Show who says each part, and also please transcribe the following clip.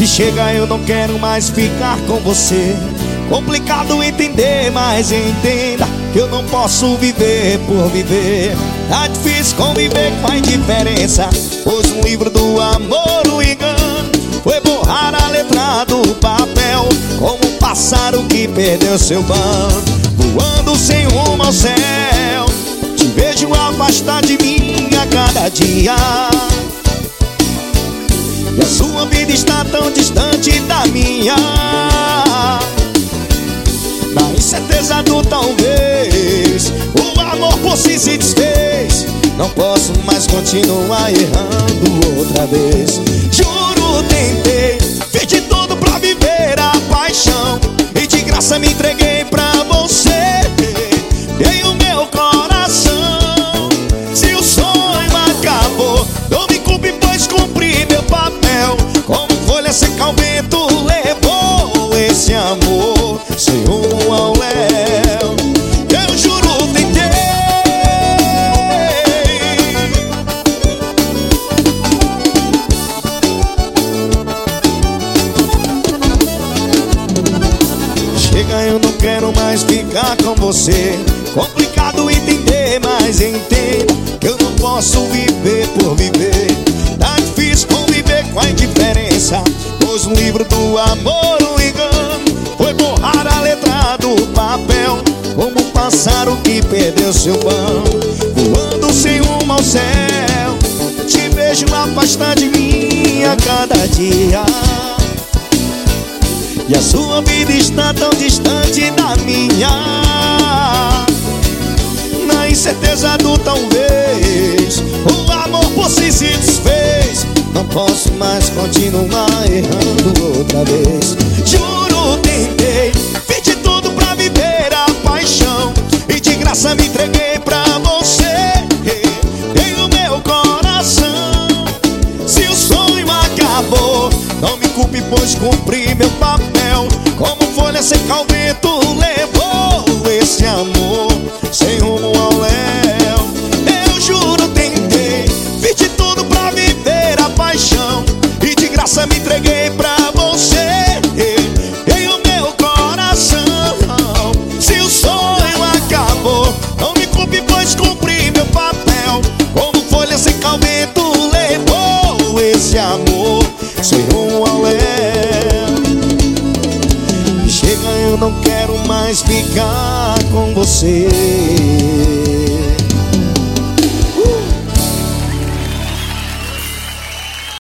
Speaker 1: E chega, eu não quero mais ficar com você. Complicado entender, mas entenda que eu não posso viver por viver. Tá difícil conviver com a indiferença. Pois um livro do amor, o engano, foi borrar a letra do papel. Como um pássaro que perdeu seu bando, voando sem rumo ao céu. Te vejo afastar de mim a cada dia. E a sua vida está Não posso mais continuar errando outra vez. Juro, tentei Fiz de tudo pra viver a paixão. E de graça me entreguei pra você. Dei o meu coração. Se o sonho acabou Não me culpe pois cumpri meu papel. Como folha seca ao vento Levou Chega, eu não quero mais ficar com você. Complicado entender, mas entenda Que eu não posso viver por viver. Tá difícil conviver com a indiferença Pois um livro do amor, um engano Foi borrar a letra do papel Como um pássaro que perdeu seu pão Voando sem rumo ao céu. Te vejo afastar de mim a cada dia e a sua vida está tão distante da minha. Na incerteza do talvez O amor por si se desfez. Não posso mais continuar errando outra vez. Juro, tentei pois cumpri meu papel. Como folha sem vento levou esse amor sem rumo ao léu. Eu juro, tentei, fiz de tudo pra viver a paixão. E de graça me entreguei pra não quero mais ficar com você.